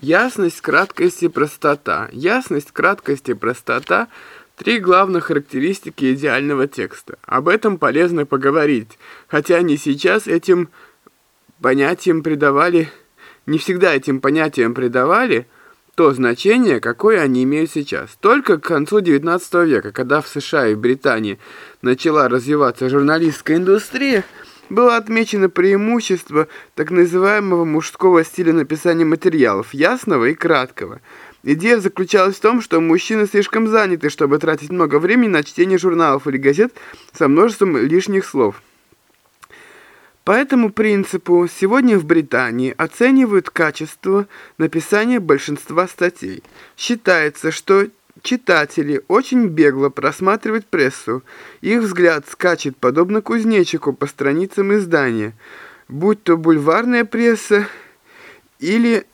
Ясность, краткость и простота. Ясность, краткость и простота – три главных характеристики идеального текста. Об этом полезно поговорить, хотя не сейчас этим понятиям придавали, не всегда этим понятиям придавали то значение, какое они имеют сейчас. Только к концу XIX века, когда в США и Британии начала развиваться журналистская индустрия, было отмечено преимущество так называемого мужского стиля написания материалов, ясного и краткого. Идея заключалась в том, что мужчины слишком заняты, чтобы тратить много времени на чтение журналов или газет со множеством лишних слов. По этому принципу сегодня в Британии оценивают качество написания большинства статей. Считается, что Читатели очень бегло просматривают прессу. Их взгляд скачет, подобно кузнечику, по страницам издания, будь то бульварная пресса или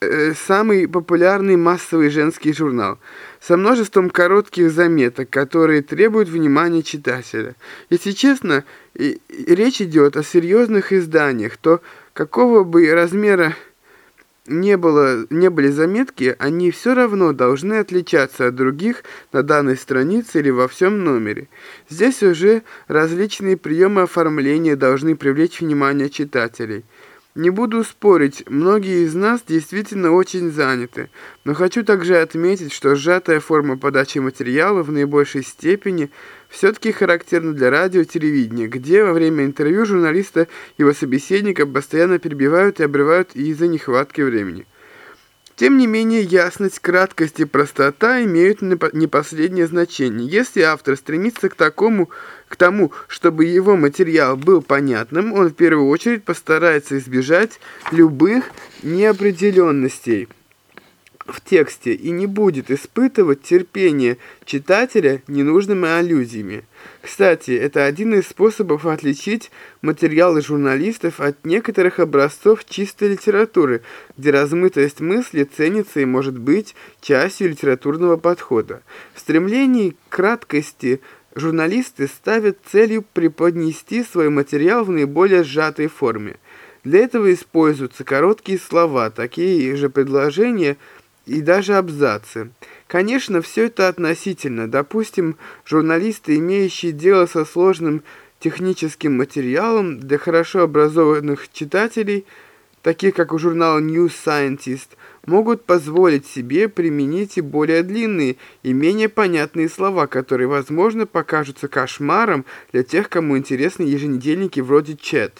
э, самый популярный массовый женский журнал, со множеством коротких заметок, которые требуют внимания читателя. Если честно, и, и речь идет о серьезных изданиях, то какого бы размера не, было, не были заметки, они все равно должны отличаться от других на данной странице или во всем номере. Здесь уже различные приемы оформления должны привлечь внимание читателей. Не буду спорить, многие из нас действительно очень заняты, но хочу также отметить, что сжатая форма подачи материала в наибольшей степени все-таки характерна для радио и телевидения, где во время интервью журналиста его собеседника постоянно перебивают и обрывают из-за нехватки времени. Тем не менее, ясность, краткость и простота имеют не последнее значение. Если автор стремится к такому, к тому, чтобы его материал был понятным, он в первую очередь постарается избежать любых неопределенностей в тексте и не будет испытывать терпение читателя ненужными аллюзиями. Кстати, это один из способов отличить материалы журналистов от некоторых образцов чистой литературы, где размытость мысли ценится и может быть частью литературного подхода. В стремлении к краткости журналисты ставят целью преподнести свой материал в наиболее сжатой форме. Для этого используются короткие слова, такие же предложения – и даже абзацы. Конечно, все это относительно. Допустим, журналисты, имеющие дело со сложным техническим материалом для хорошо образованных читателей, таких как у журнала New Scientist, могут позволить себе применить и более длинные и менее понятные слова, которые, возможно, покажутся кошмаром для тех, кому интересны еженедельники вроде Chat.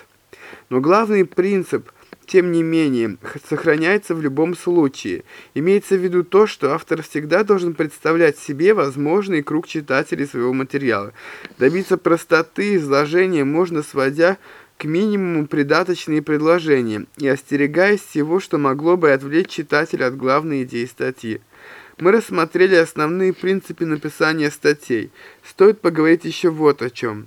Но главный принцип – тем не менее, сохраняется в любом случае. Имеется в виду то, что автор всегда должен представлять себе возможный круг читателей своего материала. Добиться простоты изложения можно, сводя к минимуму придаточные предложения и остерегаясь всего, что могло бы отвлечь читателя от главной идеи статьи. Мы рассмотрели основные принципы написания статей. Стоит поговорить еще вот о чем.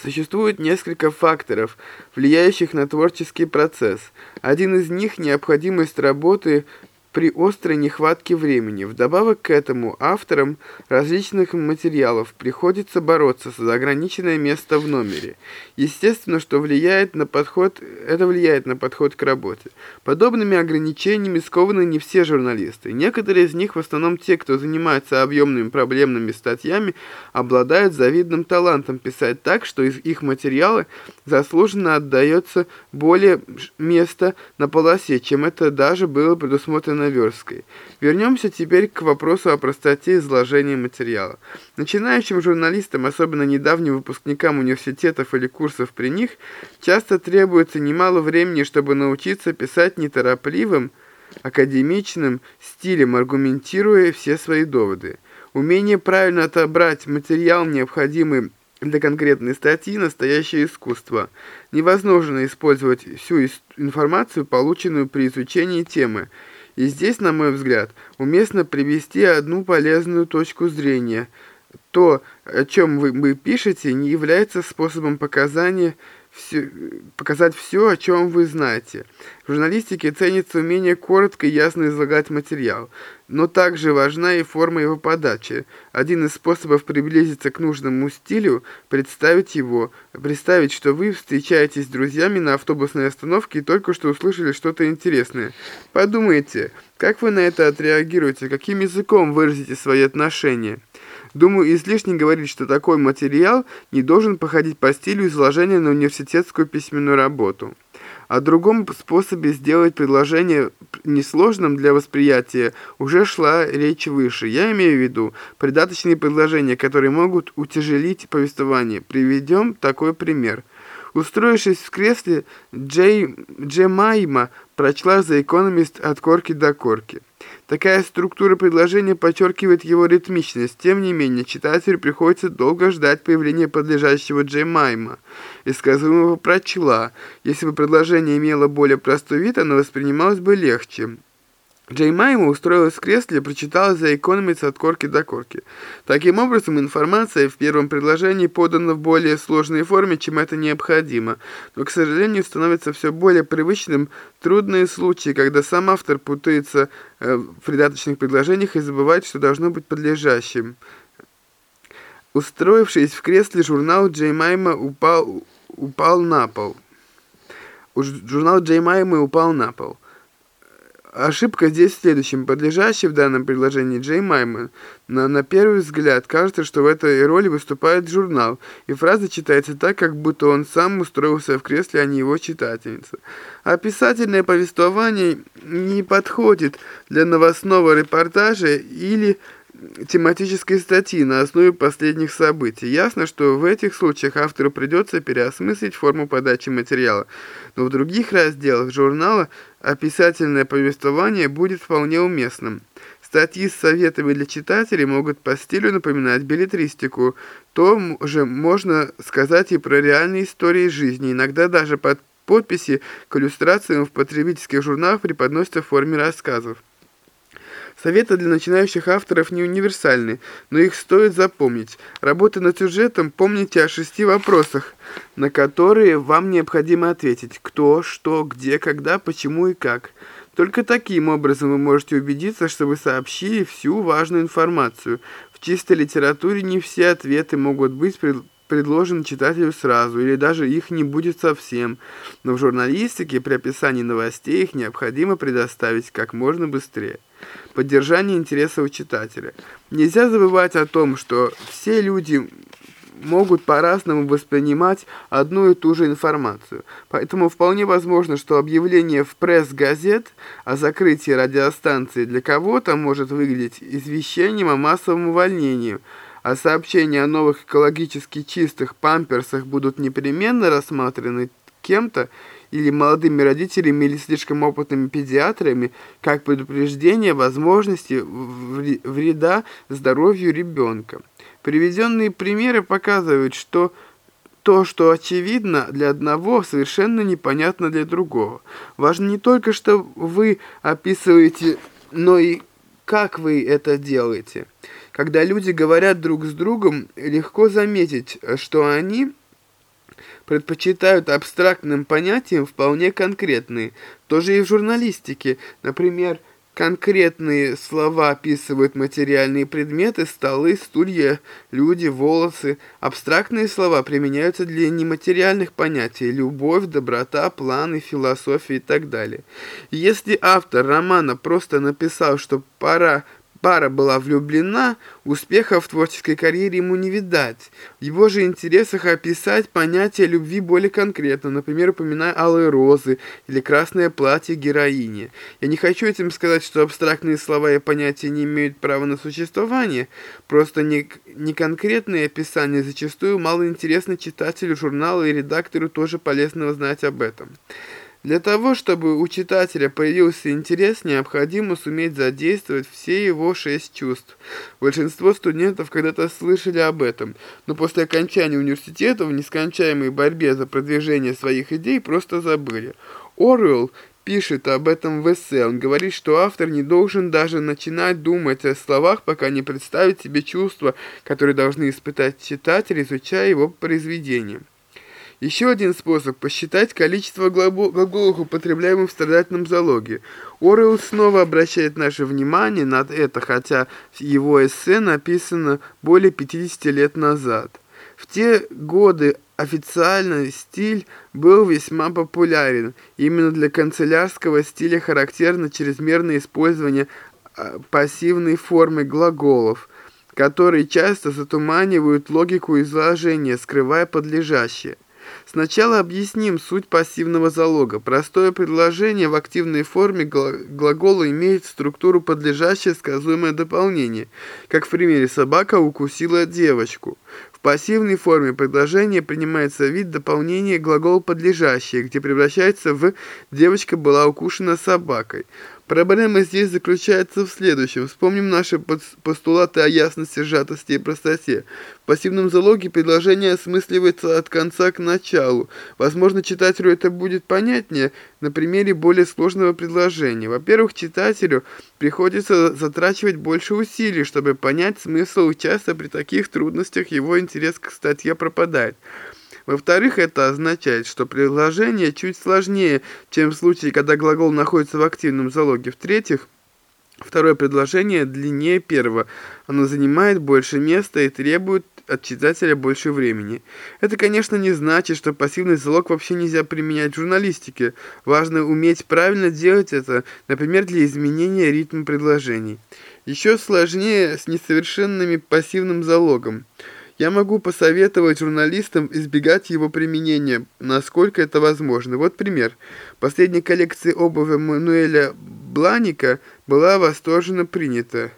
Существует несколько факторов, влияющих на творческий процесс. Один из них – необходимость работы при острой нехватке времени. Вдобавок к этому авторам различных материалов приходится бороться за ограниченное место в номере. Естественно, что влияет на подход, это влияет на подход к работе. Подобными ограничениями скованы не все журналисты. Некоторые из них, в основном те, кто занимается объемными проблемными статьями, обладают завидным талантом писать так, что из их материала заслуженно отдается более места на полосе, чем это даже было предусмотрено Наверской. Вернемся теперь к вопросу о простоте изложения материала. Начинающим журналистам, особенно недавним выпускникам университетов или курсов при них, часто требуется немало времени, чтобы научиться писать неторопливым, академичным стилем, аргументируя все свои доводы. Умение правильно отобрать материал, необходимый для конкретной статьи настоящее искусство. Невозможно использовать всю информацию, полученную при изучении темы, и здесь, на мой взгляд, уместно привести одну полезную точку зрения. То, о чем вы, вы пишете, не является способом показания все, показать все, о чем вы знаете. В журналистике ценится умение коротко и ясно излагать материал, но также важна и форма его подачи. Один из способов приблизиться к нужному стилю – представить его, представить, что вы встречаетесь с друзьями на автобусной остановке и только что услышали что-то интересное. Подумайте, как вы на это отреагируете, каким языком выразите свои отношения. Думаю, излишне говорить, что такой материал не должен походить по стилю изложения на университетскую письменную работу. О другом способе сделать предложение несложным для восприятия уже шла речь выше. Я имею в виду придаточные предложения, которые могут утяжелить повествование. Приведем такой пример. Устроившись в кресле, Джей Джемайма прочла за экономист от корки до корки. Такая структура предложения подчеркивает его ритмичность. Тем не менее, читателю приходится долго ждать появления подлежащего Джеймайма. И сказанного прочла. Если бы предложение имело более простой вид, оно воспринималось бы легче. Джеймайма устроилась в кресле и прочитала за экономиц от корки до корки. Таким образом, информация в первом предложении подана в более сложной форме, чем это необходимо. Но, к сожалению, становится все более привычным трудные случаи, когда сам автор путается э, в придаточных предложениях и забывает, что должно быть подлежащим. Устроившись в кресле, журнал Джеймайма упал, упал на пол. Журнал Джеймайма упал на пол. Ошибка здесь в следующем. Подлежащий в данном предложении Джей Маймон. На, на первый взгляд кажется, что в этой роли выступает журнал, и фраза читается так, как будто он сам устроился в кресле, а не его читательница. Описательное повествование не подходит для новостного репортажа или тематической статьи на основе последних событий. Ясно, что в этих случаях автору придется переосмыслить форму подачи материала, но в других разделах журнала описательное повествование будет вполне уместным. Статьи с советами для читателей могут по стилю напоминать билетристику. То же можно сказать и про реальные истории жизни, иногда даже под подписи к иллюстрациям в потребительских журналах преподносятся в форме рассказов. Советы для начинающих авторов не универсальны, но их стоит запомнить. Работая над сюжетом, помните о шести вопросах, на которые вам необходимо ответить. Кто, что, где, когда, почему и как. Только таким образом вы можете убедиться, что вы сообщили всю важную информацию. В чистой литературе не все ответы могут быть предложены читателю сразу, или даже их не будет совсем. Но в журналистике при описании новостей их необходимо предоставить как можно быстрее поддержание интереса у читателя. Нельзя забывать о том, что все люди могут по-разному воспринимать одну и ту же информацию. Поэтому вполне возможно, что объявление в пресс-газет о закрытии радиостанции для кого-то может выглядеть извещением о массовом увольнении, а сообщения о новых экологически чистых памперсах будут непременно рассмотрены кем-то или молодыми родителями, или слишком опытными педиатрами, как предупреждение возможности вреда здоровью ребенка. Приведенные примеры показывают, что то, что очевидно для одного, совершенно непонятно для другого. Важно не только, что вы описываете, но и как вы это делаете. Когда люди говорят друг с другом, легко заметить, что они предпочитают абстрактным понятиям вполне конкретные. Тоже и в журналистике. Например, конкретные слова описывают материальные предметы, столы, стулья, люди, волосы. Абстрактные слова применяются для нематериальных понятий – любовь, доброта, планы, философия и так далее. Если автор романа просто написал, что пора пара была влюблена, успеха в творческой карьере ему не видать. В его же интересах описать понятие любви более конкретно, например, упоминая алые розы или красное платье героини. Я не хочу этим сказать, что абстрактные слова и понятия не имеют права на существование, просто не, не описания зачастую мало интересны читателю журнала и редактору тоже полезно знать об этом. Для того, чтобы у читателя появился интерес, необходимо суметь задействовать все его шесть чувств. Большинство студентов когда-то слышали об этом, но после окончания университета в нескончаемой борьбе за продвижение своих идей просто забыли. Оруэлл пишет об этом в эссе. Он говорит, что автор не должен даже начинать думать о словах, пока не представит себе чувства, которые должны испытать читатель, изучая его произведение. Еще один способ – посчитать количество глаголов, употребляемых в страдательном залоге. Орел снова обращает наше внимание на это, хотя его эссе написано более 50 лет назад. В те годы официальный стиль был весьма популярен. Именно для канцелярского стиля характерно чрезмерное использование а, пассивной формы глаголов, которые часто затуманивают логику изложения, скрывая подлежащее. Сначала объясним суть пассивного залога. Простое предложение в активной форме глагола имеет структуру подлежащее сказуемое дополнение, как в примере «собака укусила девочку» пассивной форме предложения принимается вид дополнения глагола «подлежащее», где превращается в «девочка была укушена собакой». Проблема здесь заключается в следующем. Вспомним наши постулаты о ясности, сжатости и простоте. В пассивном залоге предложение осмысливается от конца к началу. Возможно, читателю это будет понятнее на примере более сложного предложения. Во-первых, читателю приходится затрачивать больше усилий, чтобы понять смысл, и часто при таких трудностях его интерес к статье пропадает. Во-вторых, это означает, что предложение чуть сложнее, чем в случае, когда глагол находится в активном залоге. В-третьих, второе предложение длиннее первого. Оно занимает больше места и требует от читателя больше времени. Это, конечно, не значит, что пассивный залог вообще нельзя применять в журналистике. Важно уметь правильно делать это, например, для изменения ритма предложений. Еще сложнее с несовершенным пассивным залогом. Я могу посоветовать журналистам избегать его применения, насколько это возможно. Вот пример. Последняя коллекция обуви Мануэля Бланика была восторженно принята.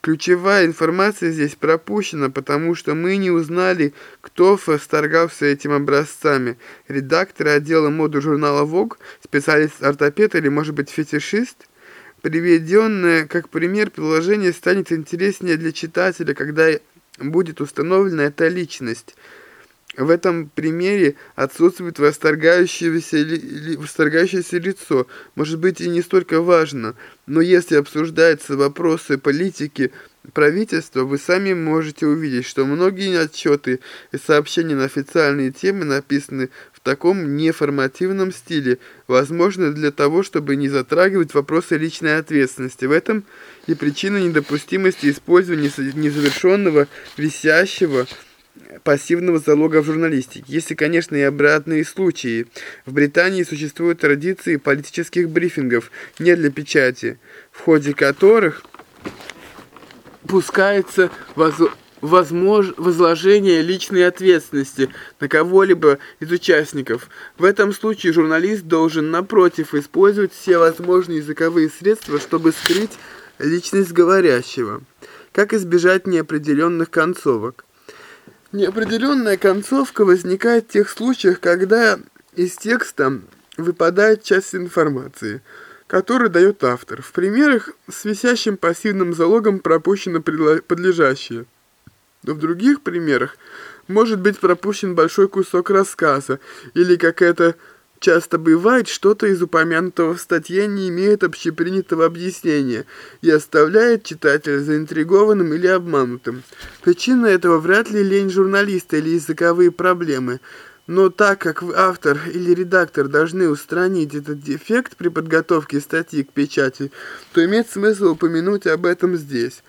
Ключевая информация здесь пропущена, потому что мы не узнали, кто восторгался этими образцами. Редактор отдела моды журнала Vogue, специалист-ортопед или, может быть, фетишист? Приведенное как пример приложение станет интереснее для читателя, когда будет установлена эта личность. В этом примере отсутствует восторгающееся, восторгающееся лицо. Может быть и не столько важно, но если обсуждаются вопросы политики правительства, вы сами можете увидеть, что многие отчеты и сообщения на официальные темы написаны таком неформативном стиле, возможно для того, чтобы не затрагивать вопросы личной ответственности. В этом и причина недопустимости использования незавершенного, висящего, пассивного залога в журналистике. Если, конечно, и обратные случаи. В Британии существуют традиции политических брифингов не для печати, в ходе которых пускается возможность возмож... возложение личной ответственности на кого-либо из участников. В этом случае журналист должен, напротив, использовать все возможные языковые средства, чтобы скрыть личность говорящего. Как избежать неопределенных концовок? Неопределенная концовка возникает в тех случаях, когда из текста выпадает часть информации, которую дает автор. В примерах с висящим пассивным залогом пропущено подлежащее. Но в других примерах может быть пропущен большой кусок рассказа, или, как это часто бывает, что-то из упомянутого в статье не имеет общепринятого объяснения и оставляет читателя заинтригованным или обманутым. Причина этого вряд ли лень журналиста или языковые проблемы – но так как автор или редактор должны устранить этот дефект при подготовке статьи к печати, то имеет смысл упомянуть об этом здесь.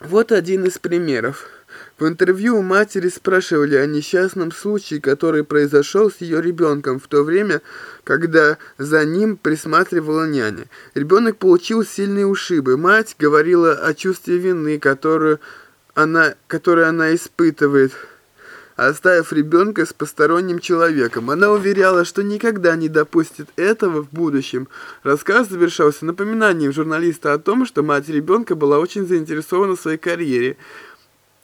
Вот один из примеров. В интервью у матери спрашивали о несчастном случае, который произошел с ее ребенком в то время, когда за ним присматривала няня. Ребенок получил сильные ушибы. Мать говорила о чувстве вины, которую она, которое она испытывает оставив ребенка с посторонним человеком. Она уверяла, что никогда не допустит этого в будущем. Рассказ завершался напоминанием журналиста о том, что мать ребенка была очень заинтересована в своей карьере.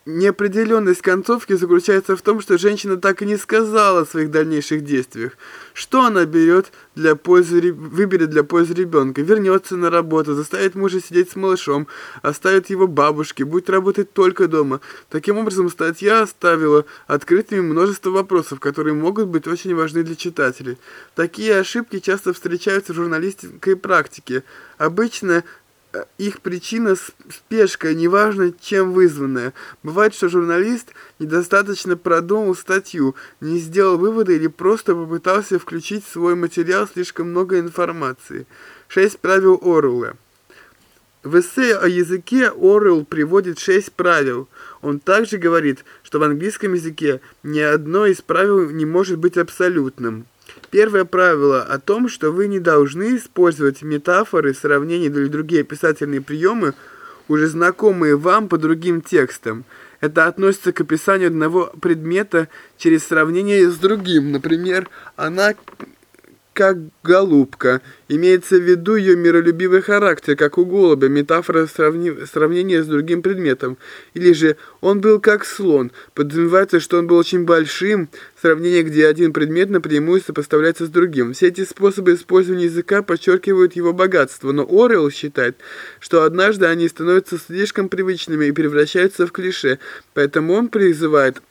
Неопределенность концовки заключается в том, что женщина так и не сказала о своих дальнейших действиях. Что она берет для пользы, выберет для пользы ребенка? Вернется на работу, заставит мужа сидеть с малышом, оставит его бабушке, будет работать только дома. Таким образом, статья оставила открытыми множество вопросов, которые могут быть очень важны для читателей. Такие ошибки часто встречаются в журналистской практике. Обычно их причина спешка, неважно чем вызванная. Бывает, что журналист недостаточно продумал статью, не сделал выводы или просто попытался включить в свой материал слишком много информации. Шесть правил Оруэлла. В эссе о языке Оруэлл приводит шесть правил. Он также говорит, что в английском языке ни одно из правил не может быть абсолютным. Первое правило о том, что вы не должны использовать метафоры, сравнения или другие описательные приемы, уже знакомые вам по другим текстам. Это относится к описанию одного предмета через сравнение с другим. Например, она как голубка. Имеется в виду ее миролюбивый характер, как у голубя, метафора сравни... сравнения с другим предметом. Или же он был как слон. Подразумевается, что он был очень большим, сравнение, где один предмет напрямую сопоставляется с другим. Все эти способы использования языка подчеркивают его богатство, но Орел считает, что однажды они становятся слишком привычными и превращаются в клише, поэтому он призывает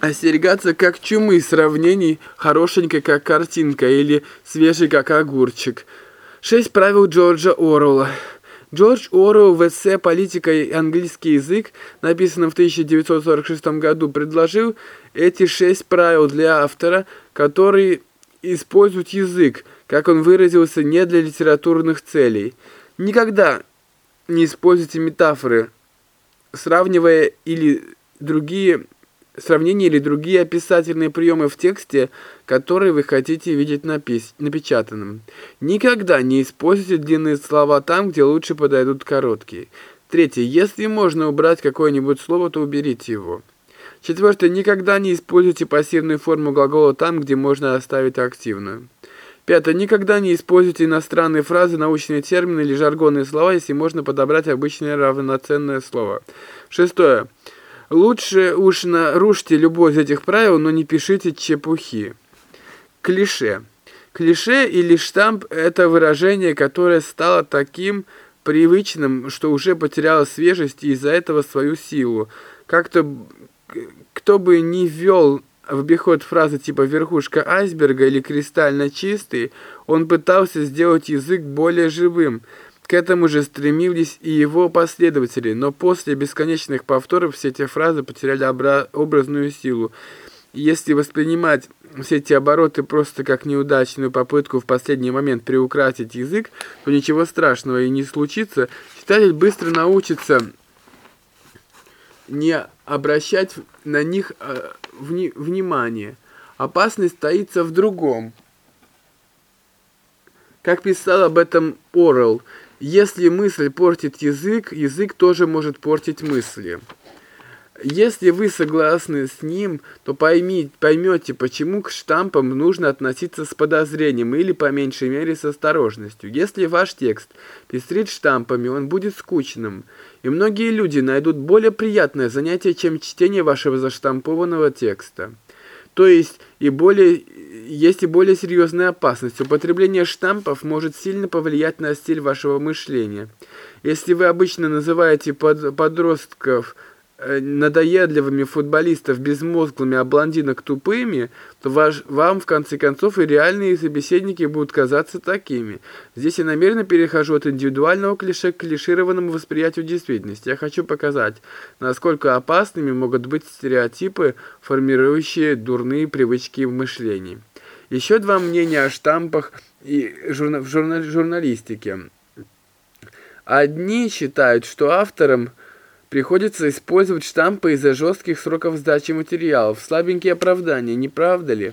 остерегаться как чумы сравнений хорошенькой как картинка или свежей как огурчик. Шесть правил Джорджа Оруэлла. Джордж Оруэлл в эссе «Политика и английский язык», написанном в 1946 году, предложил эти шесть правил для автора, который использует язык, как он выразился, не для литературных целей. Никогда не используйте метафоры, сравнивая или другие сравнения или другие описательные приемы в тексте, которые вы хотите видеть напис напечатанным. Никогда не используйте длинные слова там, где лучше подойдут короткие. Третье. Если можно убрать какое-нибудь слово, то уберите его. Четвертое. Никогда не используйте пассивную форму глагола там, где можно оставить активную. Пятое. Никогда не используйте иностранные фразы, научные термины или жаргонные слова, если можно подобрать обычное равноценное слово. Шестое. Лучше уж нарушьте любое из этих правил, но не пишите чепухи. Клише. Клише или штамп – это выражение, которое стало таким привычным, что уже потеряло свежесть и из-за этого свою силу. Как-то кто бы ни ввел в обиход фразы типа «верхушка айсберга» или «кристально чистый», он пытался сделать язык более живым – к этому же стремились и его последователи, но после бесконечных повторов все эти фразы потеряли образную силу. если воспринимать все эти обороты просто как неудачную попытку в последний момент приукрасить язык, то ничего страшного и не случится. Читатель быстро научится не обращать на них э, вни внимания. Опасность стоится в другом. Как писал об этом Орел, если мысль портит язык, язык тоже может портить мысли. Если вы согласны с ним, то поймете, почему к штампам нужно относиться с подозрением или, по меньшей мере, с осторожностью. Если ваш текст пестрит штампами, он будет скучным, и многие люди найдут более приятное занятие, чем чтение вашего заштампованного текста. То есть и более есть и более серьезная опасность. Употребление штампов может сильно повлиять на стиль вашего мышления. Если вы обычно называете под, подростков надоедливыми футболистов безмозглыми, а блондинок тупыми, то ваш, вам, в конце концов, и реальные собеседники будут казаться такими. Здесь я намеренно перехожу от индивидуального клише к клишированному восприятию действительности. Я хочу показать, насколько опасными могут быть стереотипы, формирующие дурные привычки в мышлении. Еще два мнения о штампах и журна в журна журналистике. Одни считают, что авторам приходится использовать штампы из-за жестких сроков сдачи материалов, слабенькие оправдания, не правда ли?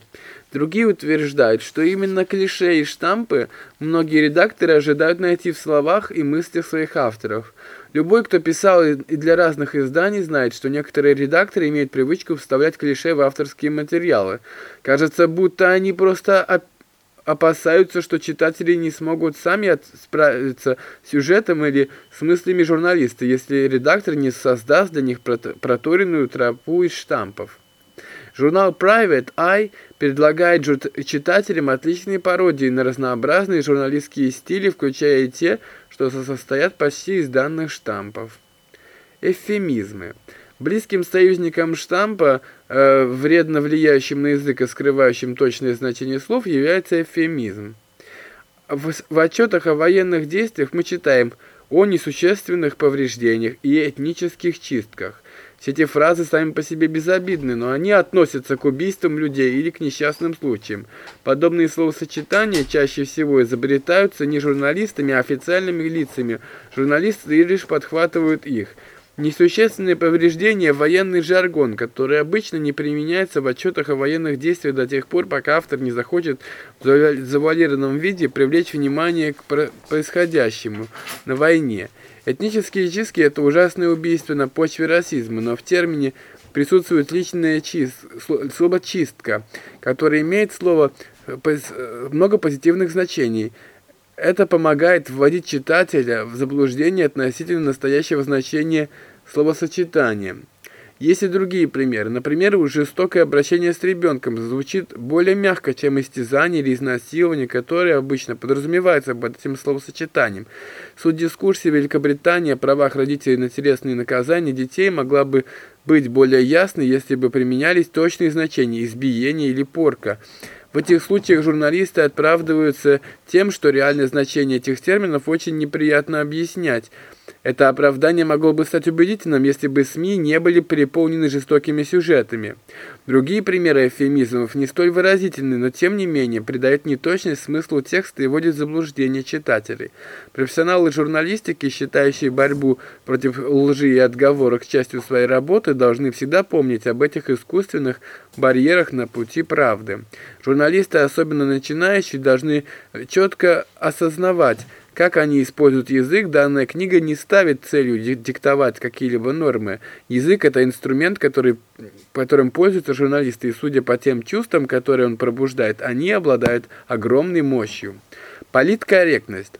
Другие утверждают, что именно клише и штампы многие редакторы ожидают найти в словах и мыслях своих авторов. Любой, кто писал и для разных изданий, знает, что некоторые редакторы имеют привычку вставлять клише в авторские материалы. Кажется, будто они просто опасаются, что читатели не смогут сами справиться с сюжетом или с мыслями журналиста, если редактор не создаст для них проторенную тропу из штампов. Журнал Private Eye предлагает читателям отличные пародии на разнообразные журналистские стили, включая и те, что состоят почти из данных штампов. Эвфемизмы. Близким союзником штампа, э, вредно влияющим на язык и скрывающим точное значение слов, является эвфемизм. В, в отчетах о военных действиях мы читаем о несущественных повреждениях и этнических чистках. Все эти фразы сами по себе безобидны, но они относятся к убийствам людей или к несчастным случаям. Подобные словосочетания чаще всего изобретаются не журналистами, а официальными лицами. Журналисты лишь подхватывают их. Несущественные повреждения – военный жаргон, который обычно не применяется в отчетах о военных действиях до тех пор, пока автор не захочет в завуалированном виде привлечь внимание к происходящему на войне. Этнические чистки – это ужасное убийство на почве расизма, но в термине присутствует личное чист, слово «чистка», которое имеет слово много позитивных значений – это помогает вводить читателя в заблуждение относительно настоящего значения словосочетания. Есть и другие примеры. Например, жестокое обращение с ребенком звучит более мягко, чем истязание или изнасилование, которое обычно подразумевается под этим словосочетанием. Суть дискуссии в Великобритании о правах родителей на телесные наказания детей могла бы быть более ясной, если бы применялись точные значения избиение или порка. В этих случаях журналисты оправдываются тем, что реальное значение этих терминов очень неприятно объяснять – это оправдание могло бы стать убедительным, если бы СМИ не были переполнены жестокими сюжетами. Другие примеры эвфемизмов не столь выразительны, но тем не менее придают неточность смыслу текста и вводят в заблуждение читателей. Профессионалы журналистики, считающие борьбу против лжи и отговорок частью своей работы, должны всегда помнить об этих искусственных барьерах на пути правды. Журналисты, особенно начинающие, должны четко осознавать, как они используют язык, данная книга не ставит целью диктовать какие-либо нормы. Язык – это инструмент, который, которым пользуются журналисты, и судя по тем чувствам, которые он пробуждает, они обладают огромной мощью. Политкорректность.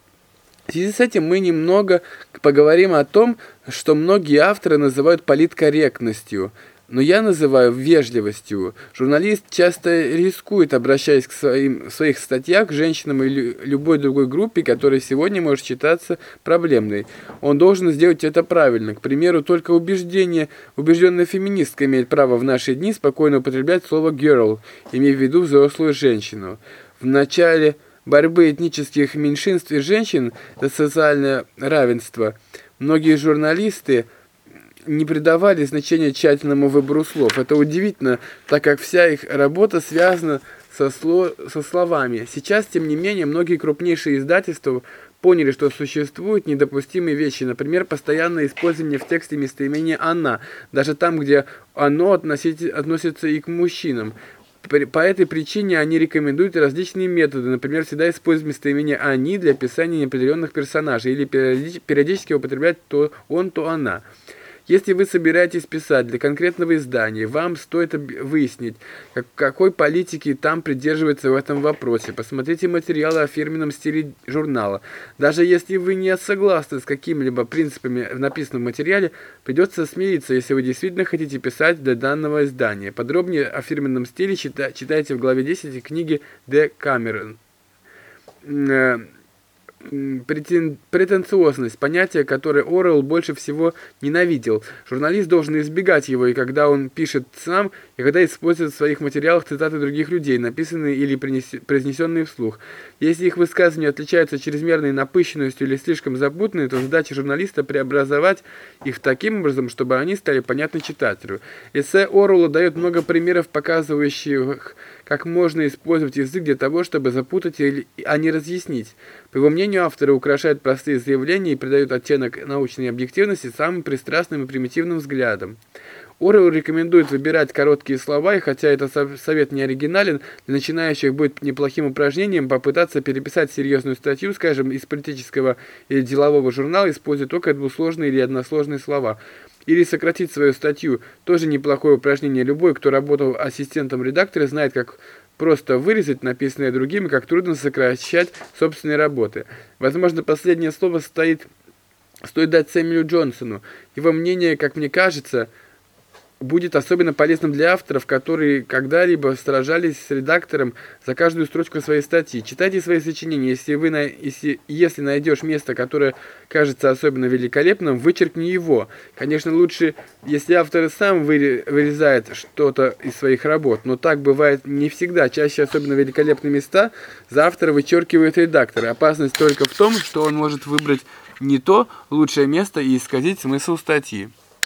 В связи с этим мы немного поговорим о том, что многие авторы называют политкорректностью – но я называю вежливостью. Журналист часто рискует, обращаясь к своим, в своих статьях к женщинам или любой другой группе, которая сегодня может считаться проблемной. Он должен сделать это правильно. К примеру, только убеждение, убежденная феминистка имеет право в наши дни спокойно употреблять слово «girl», имея в виду взрослую женщину. В начале борьбы этнических меньшинств и женщин за социальное равенство многие журналисты – не придавали значения тщательному выбору слов. Это удивительно, так как вся их работа связана со, сло... со словами. Сейчас, тем не менее, многие крупнейшие издательства поняли, что существуют недопустимые вещи, например, постоянное использование в тексте местоимения «она», даже там, где оно относится и к мужчинам. По этой причине они рекомендуют различные методы, например, всегда использовать местоимение «они» для описания неопределенных персонажей или периодически употреблять то «он», то «она». Если вы собираетесь писать для конкретного издания, вам стоит выяснить, как, какой политики там придерживается в этом вопросе. Посмотрите материалы о фирменном стиле журнала. Даже если вы не согласны с какими-либо принципами в написанном материале, придется смириться, если вы действительно хотите писать для данного издания. Подробнее о фирменном стиле читайте в главе 10 книги Д. Камерон э, претенциозность, понятие, которое Орел больше всего ненавидел. Журналист должен избегать его, и когда он пишет сам, и когда использует в своих материалах цитаты других людей, написанные или произнесенные вслух. Если их высказывания отличаются чрезмерной напыщенностью или слишком запутанной, то задача журналиста преобразовать их таким образом, чтобы они стали понятны читателю. Эссе Оруэлла дает много примеров, показывающих, как можно использовать язык для того, чтобы запутать, а не разъяснить. По его мнению, авторы украшают простые заявления и придают оттенок научной объективности самым пристрастным и примитивным взглядом. Орел рекомендует выбирать короткие слова, и хотя этот совет не оригинален, для начинающих будет неплохим упражнением попытаться переписать серьезную статью, скажем, из политического или делового журнала, используя только двусложные или односложные слова. Или сократить свою статью, тоже неплохое упражнение. Любой, кто работал ассистентом редактора, знает, как просто вырезать написанное другими, как трудно сокращать собственные работы. Возможно, последнее слово стоит, стоит дать Сэмюэлю Джонсону. Его мнение, как мне кажется, будет особенно полезным для авторов, которые когда-либо сражались с редактором за каждую строчку своей статьи. Читайте свои сочинения. Если, вы, если, если найдешь место, которое кажется особенно великолепным, вычеркни его. Конечно, лучше, если автор сам вырезает что-то из своих работ, но так бывает не всегда. Чаще особенно великолепные места за автора вычеркивает редактор. Опасность только в том, что он может выбрать не то лучшее место и исказить смысл статьи.